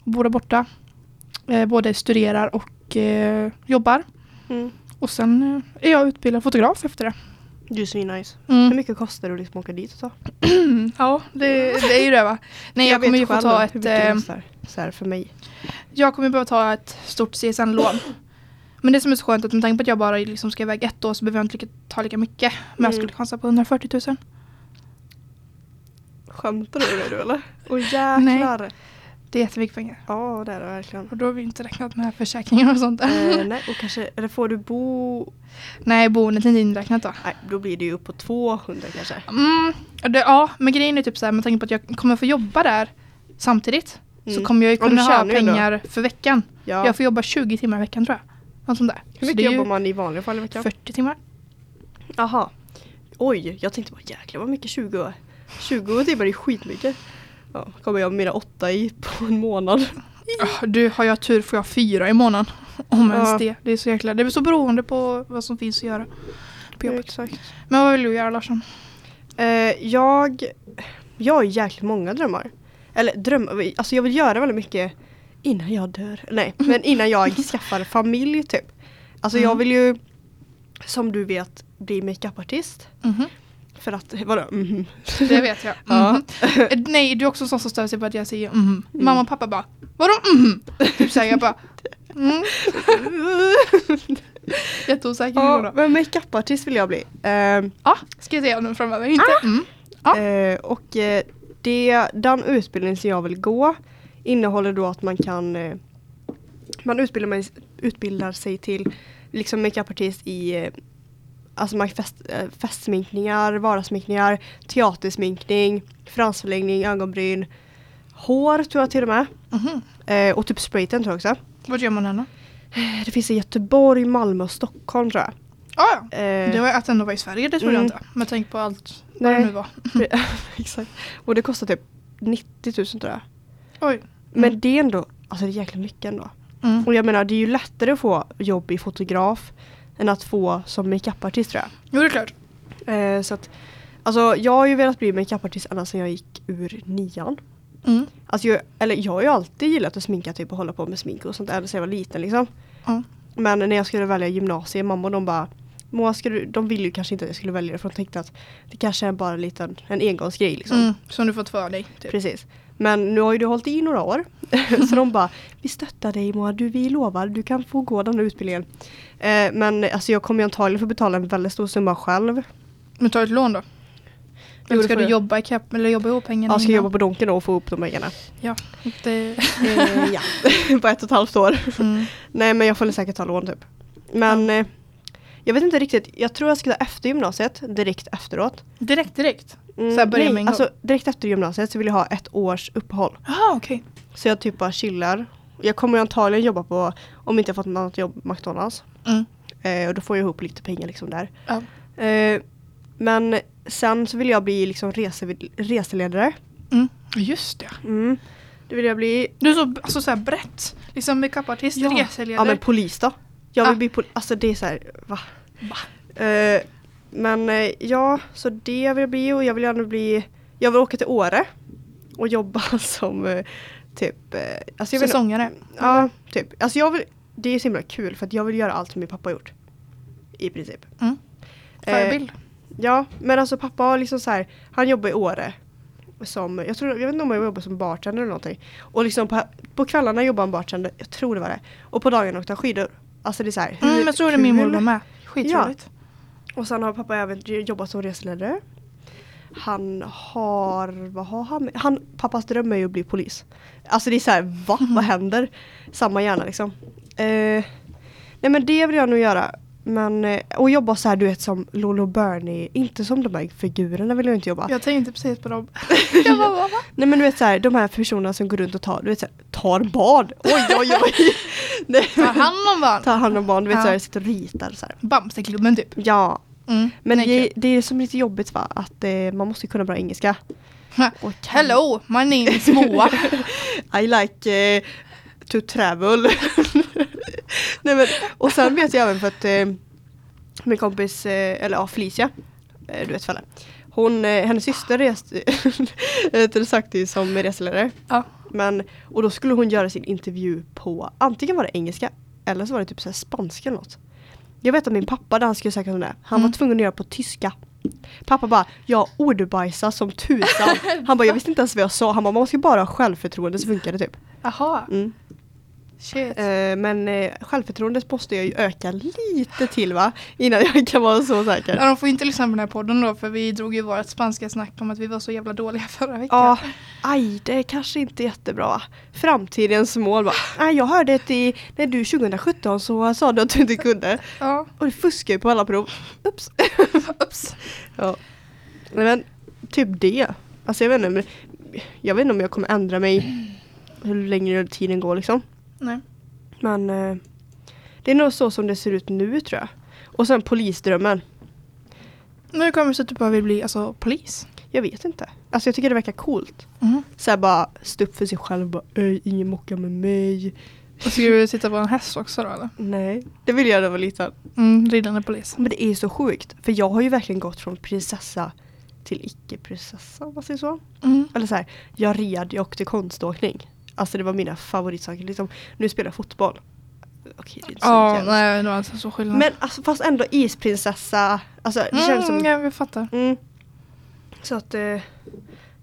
Där borta. Eh, både studerar och eh, jobbar. Mm. Och sen eh, är jag utbildad fotograf efter det. Du är svinnice. Hur Mm. mycket kostar det att liksom åka dit och ta? Ja, det, det är ju det va. Nej, jag, kommer ju få ta ett... hur det Eh. Så här för mig. jag kommer behöva ta ett stort CSN-lån. Men det som är så skönt att med tanke på att jag bara liksom ska iväg ett år så behöver jag inte lika, ta lika mycket. Men jag Mm. skulle chansa på 140 000. Skämtar du med du eller? Åh jäklar. Det är jättemycket pengar. Ja det är det verkligen. Och då har vi inte räknat med försäkringar och sånt. eh, nej och kanske, eller får du bo Nej, boendet är inte inräknat då. Nej, då blir det ju upp på 200 kanske. Mm, det, ja, men grejen är typ så här med tanke på att jag kommer få jobba där samtidigt. Så Mm. kommer jag ju kunna ha pengar för veckan. Ja. Jag får jobba 20 timmar i veckan tror jag. Något sånt där. Hur Så mycket jobbar man i vanliga fall i veckan? 40 timmar. Jaha. Oj, jag tänkte bara jäklar vad mycket 20 år. 20 timmar är skitmycket. Ja, kommer jag mina åtta i på en månad. Ah, Du, har jag tur får jag fyra i månaden. Om Ja. ens det. Det är så jäkla, det är så beroende på vad som finns att göra på jobbet. Exakt. Men vad vill du göra Larsson? Eh, jag, jag har jäkligt många drömmar. Eller drömmar, alltså jag vill göra väldigt mycket innan jag dör. Nej, men innan jag skaffar familj typ. Alltså jag Mm. vill ju, som du vet, bli makeupartist. Mhm, För att, vadå? Mhm. Det vet jag. Ja. Mhm. Nej, du är också sån som stör sig på att jag säger mhm. Mamma och pappa bara Vadå mhm? Typ såhär jag bara mm. Jätteosäker ja, men makeupartist vill jag bli. Eh, ja, ska jag säga nu framöver. Inte mm. Ja. Eh, och eh, det, den utbildning som jag vill gå innehåller då att man kan eh, man utbildar, utbildar sig till liksom makeupartist i Alltså man fest, eh, festsminkningar, vardagssminkningar, teatersminkning, fransförlängning, ögonbryn, hår tror jag till och med. Mhm. Eh, och typ spraytan tror jag också. Vad gör man nu? Eh, Det finns i Göteborg, Malmö och Stockholm tror jag. Ah, ja. Eh, Det var att ändå vara i Sverige, det trodde Mm. jag inte. Men tänk på allt vad det Nej. nu var. Exakt. Och det kostar typ 90 000 tror jag. Oj. Men Mm. det är ändå, alltså det är jäkligt mycket ändå. Mm. Och jag menar det är ju lättare att få jobb i fotograf än att få som makeupartist tror jag. Jo, det är klart. Eh, så att, alltså jag har ju velat bli makeupartist ända sedan jag gick ur nian. Mm. Alltså jag, eller jag har ju alltid gillat att sminka typ och hålla på med smink och sånt där sedan jag var liten liksom. Ja. Men när jag skulle välja gymnasiet, mamma och de bara ska du, de ville ju kanske inte att jag skulle välja det för de tänkte att det kanske är bara en liten en engångsgrej liksom. Mm. Som du fått för dig. Typ. Precis. Men nu har ju du hållit i några år. så de bara, vi stöttar dig Moa, du, vi lovar, du kan få gå den här utbildningen. Eh, men alltså jag kommer ju antagligen få betala en väldigt stor summa själv. Men ta ett lån då. Jo, Eller ska du jag. jobba i kapp eller jobba ihop pengarna Jag ska innan? jobba på Donken då och få upp de pengarna. Ja, det... Eh, ja, på ett och ett halvt år. Mm. Nej men jag får säkert ta lån typ. Men eh, jag vet inte riktigt, jag tror jag ska ta efter gymnasiet, direkt efteråt. Direkt, direkt? Mm, Så börja nej, alltså direkt efter gymnasiet så vill jag ha ett års uppehåll. Jaha, okej. Så jag typ bara chillar. Jag kommer antagligen jobba på, om inte jag fått något annat jobb, McDonalds. Mm. Eh, och då får jag ihop lite pengar liksom där. Ja. Eh, men sen så vill jag bli liksom rese, reseledare. Mm. Just det. Mm. Det vill jag bli. Du är så, alltså, så här brett. Liksom makeupartist, Ja. reseledare. Ja men polis då. Jag vill Ah. bli polis. Alltså det är så här, va? Va? Eh, men eh, ja, så det vill jag bli och jag vill gärna bli Jag vill åka till Åre och jobba som eh, typ alltså jag Säsongare. Ja, typ. Alltså jag vill Det är så himla kul för att jag vill göra allt som min pappa har gjort. I princip. Mm. Förebild. Ja, men alltså pappa har liksom så här, han jobbar i Åre. Som, jag, tror, jag vet inte om han jobbar som bartender eller någonting. Och liksom på, på kvällarna jobbar han bartender, jag tror det var det. Och på dagarna åkte han skidor. Alltså det är så här, hur Mm, jag tror det min mormor med. Skitroligt. Och sen har pappa även jobbat som reseledare. Han har, vad har han? han? Pappas dröm är ju att bli polis. Alltså det är så här, va? Vad händer? Samma hjärna liksom. Eh, nej men det vill jag nog göra. Men, eh, och jobba så här du vet som Lolo Bernie, inte som de här figurerna vill jag inte jobba. Jag tänkte precis på dem. jag bara? Nej men du vet så här, de här personerna som går runt och tar, du vet så här, tar bad. Oj oj oj. Nej, Ta hand om barn. tar hand om barn, du vet Ja. så här, sitter och ritar så här. Bamseklubben typ. Ja, Mm. men det, det är som lite jobbigt va, att eh, man måste kunna bra engelska. Och Hello, my name is Moa. I like eh, to travel. Nej, men, och sen vet jag även för att eh, min kompis, eh, eller ja Felicia, eh, du vet Felle. Hon, eh, hennes syster reste till sagt som reseledare. ja. Men, och då skulle hon göra sin intervju på, antingen var det engelska eller så var det typ så spanska eller något. Jag vet att min pappa när han skulle söka det, han Mm. var tvungen att göra på tyska. Pappa bara, jag ordbajsar som tusan. Han bara, jag visste inte ens vad jag sa. Han bara, man ju bara ha självförtroende så funkar det typ. Jaha. Mm. Shit. Eh, men eh, självförtroendet måste jag ju öka lite till va? Innan jag kan vara så säker. Ja, de får inte lyssna på den här podden då för vi drog ju vårt spanska snack om att vi var så jävla dåliga förra veckan. Ja, aj det är kanske inte jättebra. Framtidens mål bara, nej jag hörde att i, när du 2017 så sa du att du inte kunde. Ja. Och du fuskar ju på alla prov. Ups. Ups. Ja. Men typ det. Alltså jag vet inte, men jag vet inte om jag kommer ändra mig hur länge tiden går liksom. Nej. Men eh, det är nog så som det ser ut nu tror jag. Och sen polisdrömmen. Men hur kommer det sig att du bara vill bli alltså, polis? Jag vet inte. Alltså jag tycker det verkar coolt. Mm. Så här bara stå upp för sig själv och bara "Öj, ingen mockar med mig. Och ska du sitta på en häst också då eller? Nej, det vill jag när jag var liten. Mm, ridande polis. Men det är så sjukt. För jag har ju verkligen gått från prinsessa till icke-prinsessa man säger så. Mm. Eller så här, jag red, jag åkte konståkning. Alltså det var mina favoritsaker. Liksom, nu spelar jag fotboll. Okej, det är inte så Ja, jävla- nej det var alltså så skillnad. Men alltså, fast ändå isprinsessa. Alltså det känns som... Mm, ja, vi fattar. Mm. Så att... Eh,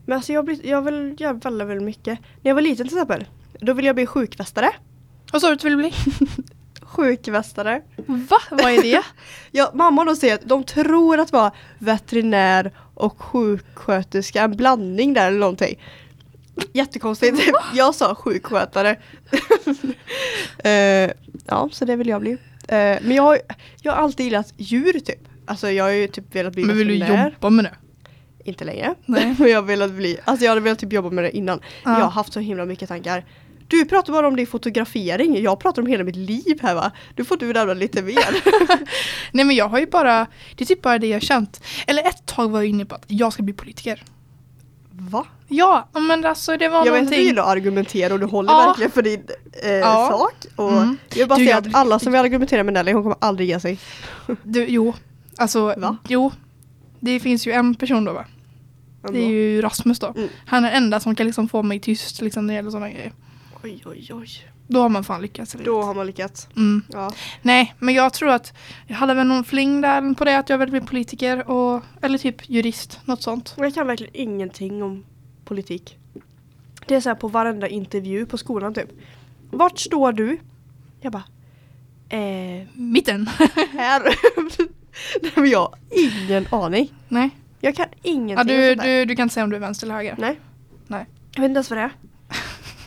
men alltså jag, blir, jag vill göra väldigt, väldigt mycket. När jag var liten till exempel. Då ville jag bli sjukvästare. Vad sa du att du ville bli? Sjukvästare. Va? Vad är det? Ja, mamma de säger att de tror att vara veterinär och sjuksköterska, en blandning där eller någonting. Jättekonstigt. Jag sa sjukskötare. Eh, ja, så det vill jag bli. Eh, men jag, har- jag har alltid gillat djur typ. Alltså jag har ju typ velat bli Men vill du veterinär. jobba med det? Inte längre. Nej. Men jag har velat bli, alltså jag hade velat typ jobba med det innan. Ja. Jag har haft så himla mycket tankar. Du pratar bara om din fotografering, jag pratar om hela mitt liv här va? Du får du nämna lite mer. Nej men jag har ju bara, det är typ bara det jag har känt. Eller ett tag var jag inne på att jag ska bli politiker. Va? Ja, men alltså det var Jag vet att du någonting. gillar att argumentera och du håller Ja. verkligen för din eh, Ja. sak. Och Mm. Jag vill bara Du, säga jag- att alla som vill argumentera med Nelly, hon kommer aldrig ge sig. Du, jo, alltså Va? jo. Det finns ju en person då va? Det är ju Rasmus då. Mm. Han är den enda som kan liksom få mig tyst liksom när det gäller sådana grejer. Oj oj oj. Då har man fan lyckats. Då har man lyckats. Mm. Ja. Nej, men jag tror att jag hade väl någon fling där på det att jag vill bli politiker och, eller typ jurist, något sånt. Jag kan verkligen ingenting om politik. Det är så här på varenda intervju på skolan typ. Vart står du? Jag bara eh, Mitten. här. Nej men jag ingen aning. Nej. Jag kan ingenting Ja, du, du, du kan inte säga om du är vänster eller höger. Nej. Nej. Jag vet inte ens vad det är.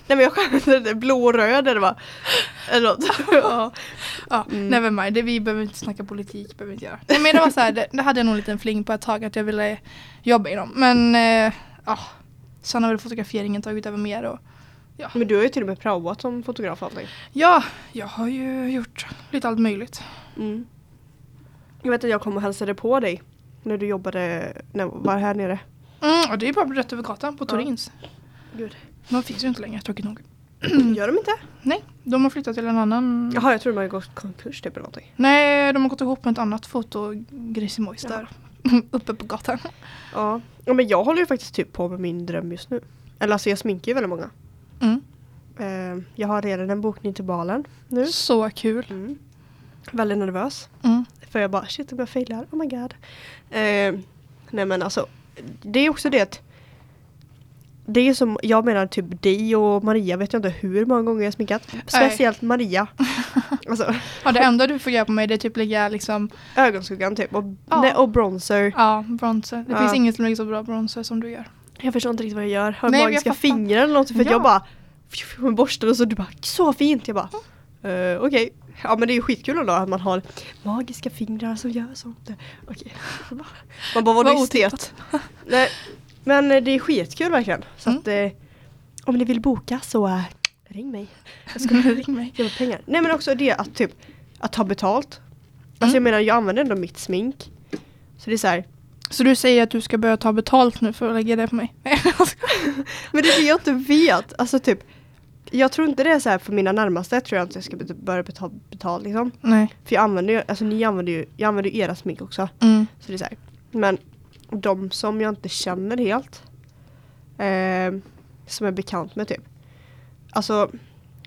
Nej men jag skämtar inte, blå och röd eller vad? Eller något. ja. Ja, Mm. never mind. Det, vi behöver inte snacka politik. Behöver vi inte göra. Nej, men det var så här, det, det hade jag nog en liten fling på ett tag att jag ville jobba inom. Men eh, ja, sen har väl fotograferingen tagit över mer. Och, Men du har ju till och med praoat som fotograf och allting. ja, jag har ju gjort lite allt möjligt. Mm. Jag vet att jag kom och hälsade på dig när du jobbade, när var här nere. Mm, och det är bara rätt över gatan på Ja. Torins. Gud. De finns ju inte längre, tråkigt nog. Gör de inte? Nej, de har flyttat till en annan. Jaha jag tror de har gått konkurs typ eller någonting. Nej, de har gått ihop med ett annat fotogrisimojs där. Uppe på gatan. Ja. ja men jag håller ju faktiskt typ på med min dröm just nu. Eller alltså jag sminkar ju väldigt många. Mm. Eh, jag har redan en bokning till balen nu. Så kul. Mm. Väldigt nervös. Mm. För jag bara shit om jag failar, oh my god. Eh, nej men alltså, det är också det att det är som, jag menar typ dig och Maria vet jag inte hur många gånger jag har sminkat. Speciellt Maria. Alltså Ja, det enda du får göra på mig det är typ lägga liksom, ögonskuggan typ och, Ja. nej, och bronzer. ja, bronzer. Det Ja. finns inget som lägger så bra bronzer som du gör. Jag förstår inte riktigt vad jag gör. Har Nej, jag magiska fattar. fingrar eller något för Ja. jag bara med borsten och så du bara så fint. Jag bara eh, okej. Ja men det är ju skitkul ändå att man har magiska fingrar som gör sånt. Okej. Man bara var Vad du estet? Nej, men eh, det är skitkul verkligen. Så Mm. att eh, om ni vill boka så eh, ring mig. Jag ska Ring mig. mig pengar. Nej men också det att typ att ta betalt. Alltså Mm. jag menar jag använder ändå mitt smink. Så det är så här, Så du säger att du ska börja ta betalt nu för att lägga det på mig? Jag. Men det är det jag inte vet. Alltså typ jag tror inte det är så här för mina närmaste. Jag tror jag inte jag ska börja betala betal liksom. Nej. För jag använder ju, alltså ni använder ju, jag använder ju era smink också. Mm. Så det är så här. Men de som jag inte känner helt. Eh, som är bekant med typ. Alltså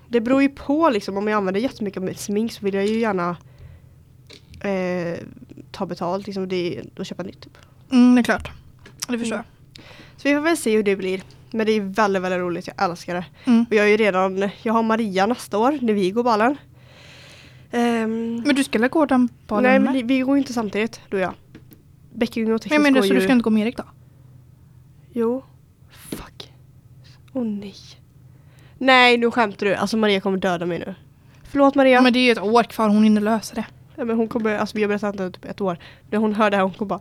det beror ju på liksom. Om jag använder jättemycket av mitt smink så vill jag ju gärna eh, ta betalt. Liksom, det, då köpa nytt typ. Mm, det är klart. Det förstår Mm. Så vi får väl se hur det blir. Men det är väldigt, väldigt roligt. Jag älskar det. Mm. Och jag är ju redan, jag har Maria nästa år när vi går balen. Ehm, Men du skulle gå den balen nej med? men vi går ju inte samtidigt, du och jag. Bäcking och teknisk menar går så ju... du ska inte gå med Erik då? Jo. Fuck. Åh oh, nej. Nej nu skämtar du. Alltså Maria kommer döda mig nu. Förlåt Maria. Ja. Men det är ju ett år kvar, hon hinner lösa det. Ja, men hon kommer, alltså vi har berättat det typ ett år. När hon hör det här hon kommer bara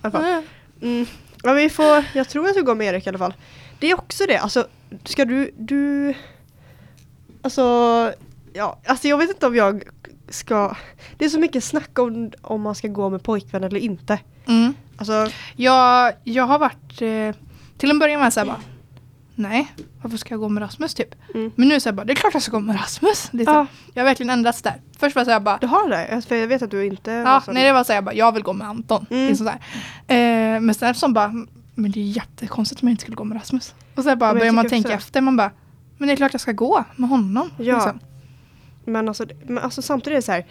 alla fall. Mm. Ja, vi får, jag tror jag ska gå med Erik i alla fall. Det är också det, alltså ska du, du Alltså, ja, alltså jag vet inte om jag ska Det är så mycket snack om, om man ska gå med pojkvän eller inte. Mm. Alltså, Jag, jag har varit eh, till en början med såhär bara Nej, varför ska jag gå med Rasmus typ? mm. Men nu så här bara, det är klart jag ska gå med Rasmus. Så, Ja. Jag har verkligen ändrats där. Först var så här bara, Du har det? För jag vet att du inte var ja, nej det var så här bara, jag vill gå med Anton. Mm. Liksom. Eh, men sen som bara, men det är jättekonstigt om jag inte skulle gå med Rasmus. Och sen bara jag börjar man tänka efter, man bara, men det är klart jag ska gå med honom. Ja. Liksom. Men alltså, men alltså samtidigt är det så här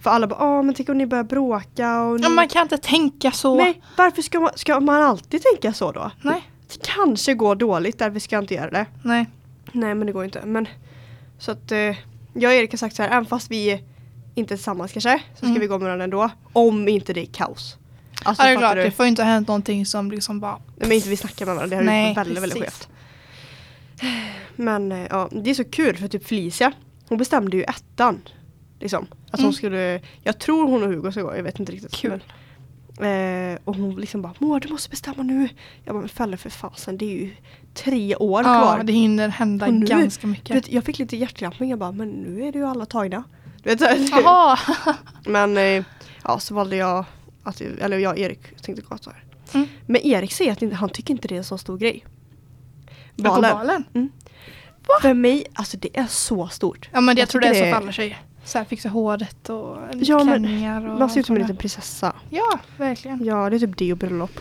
För alla bara, ah men tänk om ni börjar bråka och ni... Ja, man kan inte tänka så. Nej, varför ska man, ska man alltid tänka så då? Nej. Det kanske går dåligt, därför ska jag inte göra det. Nej. Nej men det går inte. Men, så att eh, jag och Erik har sagt så här, även fast vi inte är tillsammans kanske, så ska Mm. vi gå med varandra ändå. Om inte det är kaos. Alltså, Ja, det är klart, du? det får ju inte ha hänt någonting som liksom bara, Nej, men inte vi snackar med varandra, det har ju väldigt, väldigt skevt. Men eh, ja, det är så kul för typ Felicia, hon bestämde ju ettan. Liksom. Alltså Mm. hon skulle, jag tror hon och Hugo ska gå, jag vet inte riktigt. Kul. Men, eh, och hon liksom bara, Moa du måste bestämma nu. Jag bara, men Felle för fasen, det är ju tre år ja kvar. det hinner hända nu- ganska mycket. vet, jag fick lite hjärtklappning, jag bara, men nu är det ju alla tagna. Du vet, Jaha. men eh, ja, så valde jag, att, eller jag och Erik tänkte gå så här. Mm. Men Erik säger att han tycker inte det är en så stor grej. Balen. balen. För mig, alltså det är så stort. Ja men jag, Jag tror det är så för alla tjejer. Så här, fixa håret och Ja, klänningar och Man ser ut som en liten prinsessa. Ja, verkligen. Ja, det är typ det och bröllop.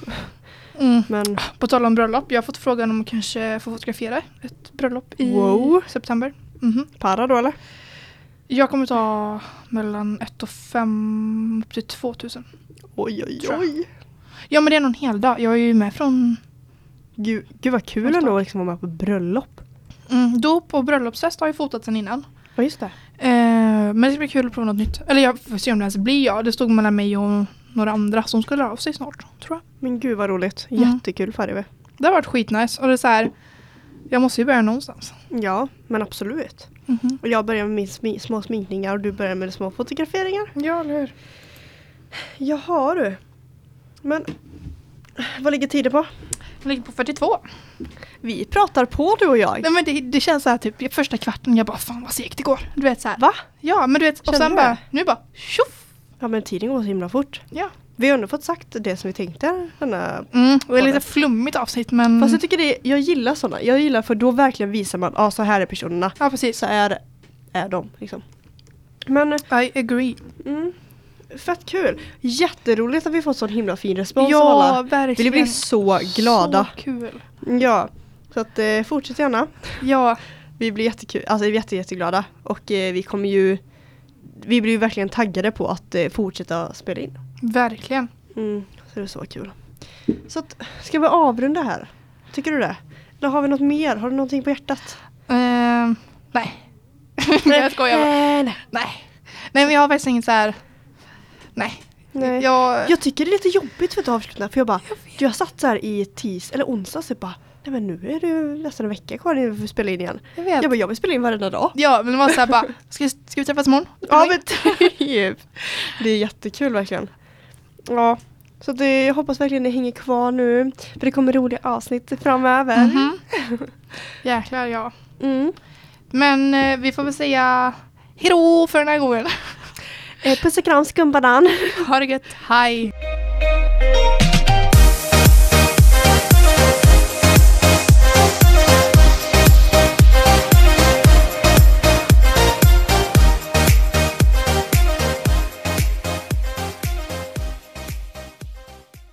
Mm. Men På tal om bröllop, jag har fått frågan om att kanske få fotografera ett bröllop i Wow. september. Mhm. para då eller? Jag kommer ta mellan 1 och 5 upp till 2000. Oj oj oj. Ja men det är någon hel dag. Jag är ju med från Gud, gud vad kul ändå att liksom vara med på bröllop. Mm, dop och bröllopsfest har jag fotat sen innan. Ja just det. Eh, men det ska bli kul att prova något nytt. Eller jag får se om det ens blir jag. Det stod mellan mig och några andra som skulle höra av sig snart. Tror jag. Men gud vad roligt. Mm. Jättekul för dig. Det har varit skitnice. Och det är så här, jag måste ju börja någonstans. Ja, men absolut. Mhm. Och jag börjar med min smi- små sminkningar och du börjar med små fotograferingar. Ja, eller hur? Jaha du. Men vad ligger tiden på? Jag ligger på 42. Vi pratar på du och jag. Nej, men det, det känns så här typ första kvarten. Jag bara fan vad segt det går. Du vet så här. Va? Ja men du vet och sen bara det? nu bara tjoff. Ja men tiden går så himla fort. Ja. Vi har ändå fått sagt det som vi tänkte. Denna. Mm, det är lite flummigt avsnitt men. Fast jag tycker det, jag gillar sådana. Jag gillar för då verkligen visar man, ja ah, så här är personerna. Ja precis. Så är, är de liksom. Men I agree. mm, fett kul. Jätteroligt att vi fått sån himla fin respons av Ja alla. verkligen. Vi blir så glada. Så kul. Ja. Så att eh, fortsätt gärna. Ja. Vi blir jättekul, alltså vi är jätte, jätteglada. Och eh, vi kommer ju Vi blir ju verkligen taggade på att eh, fortsätta spela in. Verkligen. Mm, så det är så kul. Så att, ska vi avrunda här? Tycker du det? Eller har vi något mer? Har du någonting på hjärtat? Ehm, nej. jag skojar bara. Nej, nej. Nej. Nej men jag har faktiskt inget så här. Nej. nej. Jag, Jag tycker det är lite jobbigt för att avsluta för jag bara, jag satt så här i tis eller onsdag så bara, nej men nu är det nästan en vecka kvar innan vi får spela in igen. jag vet. Jag bara, jag vill spela in varenda dag. Ja men det var så här bara. Ska, ska vi träffas imorgon? Ja men typ. Det är jättekul verkligen. Ja. Så det, jag hoppas verkligen ni hänger kvar nu. För det kommer roliga avsnitt framöver. Mhm. Jäklar ja. Mm. Men eh, vi får väl säga hejdå för den här gången. Eh, puss och kram skumbanan. Ha det gött. Hej.